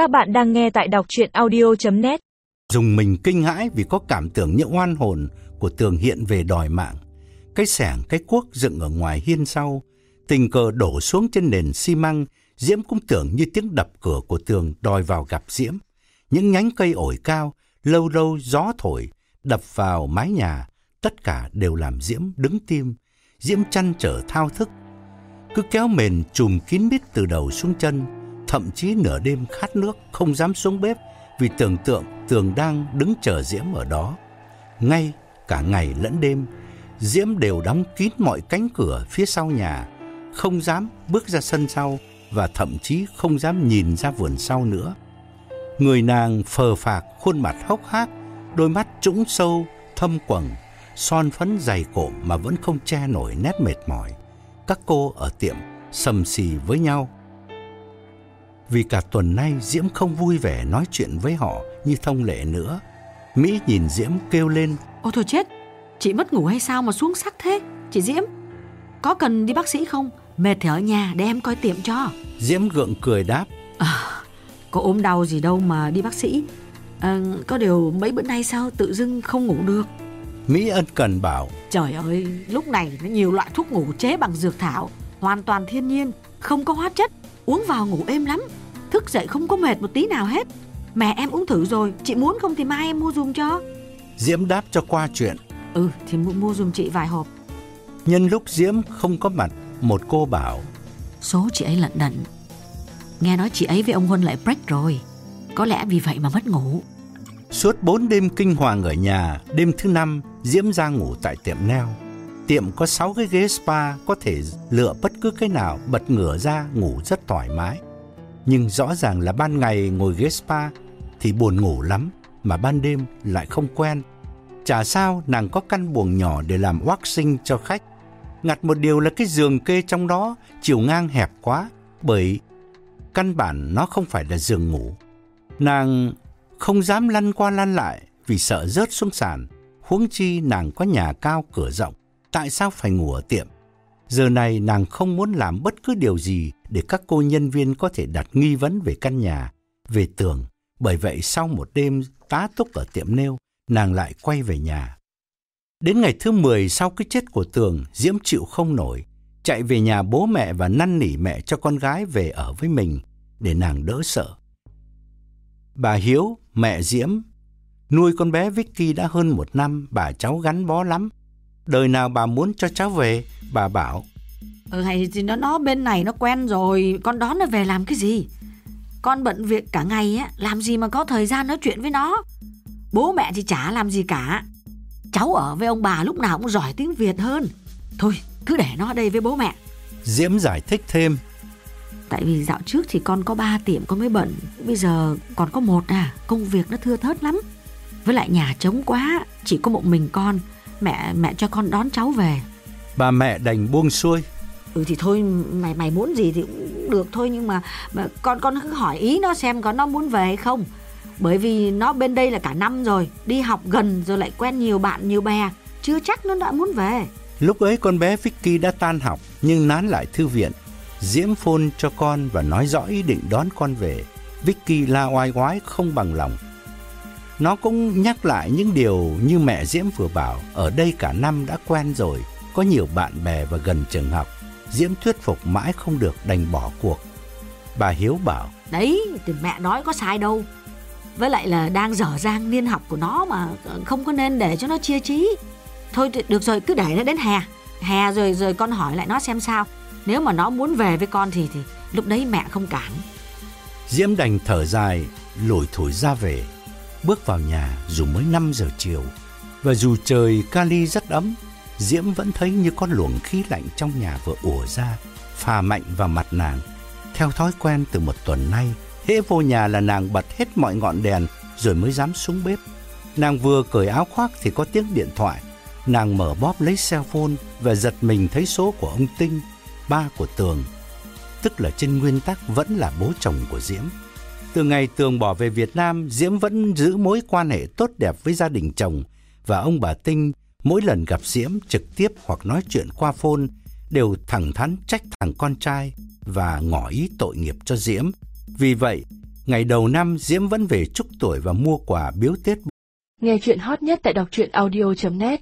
Các bạn đang nghe tại đọc chuyện audio.net Dùng mình kinh hãi vì có cảm tưởng những oan hồn của tường hiện về đòi mạng. Cái sẻng, cái cuốc dựng ở ngoài hiên sau, tình cờ đổ xuống trên nền xi măng, Diễm cũng tưởng như tiếng đập cửa của tường đòi vào gặp Diễm. Những nhánh cây ổi cao, lâu lâu gió thổi, đập vào mái nhà, tất cả đều làm Diễm đứng tim. Diễm chăn trở thao thức, cứ kéo mền trùm kín mít từ đầu xuống chân, thậm chí nửa đêm khát nước không dám xuống bếp vì tưởng tượng Tường đang đứng chờ Diễm ở đó. Ngay cả ngày lẫn đêm, Diễm đều đóng kín mọi cánh cửa phía sau nhà, không dám bước ra sân sau và thậm chí không dám nhìn ra vườn sau nữa. Người nàng phờ phạc, khuôn mặt hốc hác, đôi mắt trũng sâu, thâm quầng, son phấn dày cộm mà vẫn không che nổi nét mệt mỏi. Các cô ở tiệm sầm xì với nhau. Vì cả tuần nay Diễm không vui vẻ nói chuyện với họ như thông lệ nữa. Mỹ nhìn Diễm kêu lên. Ôi thôi chết, chị mất ngủ hay sao mà xuống sắc thế? Chị Diễm, có cần đi bác sĩ không? Mệt thì ở nhà để em coi tiệm cho. Diễm gượng cười đáp. À, có ốm đau gì đâu mà đi bác sĩ. À, có điều mấy bữa nay sao tự dưng không ngủ được. Mỹ ân cần bảo. Trời ơi, lúc này nó nhiều loại thuốc ngủ chế bằng dược thảo, hoàn toàn thiên nhiên, không có hóa chất, uống vào ngủ êm lắm. Thức dậy không có mệt một tí nào hết. Mẹ em uống thử rồi, chị muốn không thì mai em mua dùm cho. Diễm đáp cho qua chuyện. Ừ, thì mua, mua dùm chị vài hộp. Nhân lúc Diễm không có mặt, một cô bảo. Số chị ấy lận đận. Nghe nói chị ấy với ông Huân lại break rồi. Có lẽ vì vậy mà mất ngủ. Suốt bốn đêm kinh hoàng ở nhà, đêm thứ năm, Diễm ra ngủ tại tiệm neo. Tiệm có 6 cái ghế spa, có thể lựa bất cứ cái nào, bật ngửa ra ngủ rất thoải mái. Nhưng rõ ràng là ban ngày ngồi ghế spa thì buồn ngủ lắm, mà ban đêm lại không quen. Chả sao nàng có căn buồng nhỏ để làm waxing cho khách. Ngặt một điều là cái giường kê trong đó chiều ngang hẹp quá, bởi căn bản nó không phải là giường ngủ. Nàng không dám lăn qua lăn lại vì sợ rớt xuống sàn. Huống chi nàng có nhà cao cửa rộng, tại sao phải ngủ ở tiệm? Giờ này nàng không muốn làm bất cứ điều gì để các cô nhân viên có thể đặt nghi vấn về căn nhà, về tường. Bởi vậy sau một đêm tá túc ở tiệm nêu, nàng lại quay về nhà. Đến ngày thứ 10 sau cái chết của Tường, Diễm chịu không nổi, chạy về nhà bố mẹ và năn nỉ mẹ cho con gái về ở với mình để nàng đỡ sợ. Bà Hiếu, mẹ Diễm, nuôi con bé Vicky đã hơn một năm, bà cháu gắn bó lắm. Đời nào bà muốn cho cháu về, bà bảo. Ừ hay thì nó nó bên này nó quen rồi, con đón nó về làm cái gì? Con bận việc cả ngày á, làm gì mà có thời gian nói chuyện với nó. Bố mẹ thì chả làm gì cả. Cháu ở với ông bà lúc nào cũng giỏi tiếng Việt hơn. Thôi, cứ để nó ở đây với bố mẹ. Diễm giải thích thêm. Tại vì dạo trước thì con có ba tiệm con mới bận Bây giờ còn có một à Công việc nó thưa thớt lắm Với lại nhà trống quá Chỉ có một mình con Mẹ mẹ cho con đón cháu về. Bà mẹ đành buông xuôi. Ừ thì thôi mày mày muốn gì thì cũng được thôi Nhưng mà, mà con con cứ hỏi ý nó xem có nó muốn về hay không. Bởi vì nó bên đây là cả năm rồi Đi học gần rồi lại quen nhiều bạn nhiều bè. Chưa chắc nó đã muốn về. Lúc ấy con bé Vicky đã tan học Nhưng nán lại thư viện. Diễm phone cho con và nói rõ ý định đón con về. Vicky la oai oái không bằng lòng. Nó cũng nhắc lại những điều như mẹ Diễm vừa bảo, ở đây cả năm đã quen rồi, có nhiều bạn bè và gần trường học. Diễm thuyết phục mãi không được đành bỏ cuộc. Bà Hiếu bảo, Đấy, thì mẹ nói có sai đâu. Với lại là đang dở dang niên học của nó mà không có nên để cho nó chia trí. Thôi được rồi, cứ để nó đến hè. Hè rồi rồi con hỏi lại nó xem sao. Nếu mà nó muốn về với con thì thì lúc đấy mẹ không cản. Diễm đành thở dài, lủi thổi ra về, bước vào nhà dù mới 5 giờ chiều. Và dù trời Cali rất ấm, Diễm vẫn thấy như con luồng khí lạnh trong nhà vừa ùa ra, phà mạnh vào mặt nàng. Theo thói quen từ một tuần nay, hễ vô nhà là nàng bật hết mọi ngọn đèn rồi mới dám xuống bếp. Nàng vừa cởi áo khoác thì có tiếng điện thoại. Nàng mở bóp lấy cell phone và giật mình thấy số của ông Tinh ba của Tường, tức là trên nguyên tắc vẫn là bố chồng của Diễm. Từ ngày Tường bỏ về Việt Nam, Diễm vẫn giữ mối quan hệ tốt đẹp với gia đình chồng và ông bà Tinh mỗi lần gặp Diễm trực tiếp hoặc nói chuyện qua phone đều thẳng thắn trách thằng con trai và ngỏ ý tội nghiệp cho Diễm. Vì vậy, Ngày đầu năm Diễm vẫn về chúc tuổi và mua quà biếu Tết. Nghe chuyện hot nhất tại đọc truyện audio.net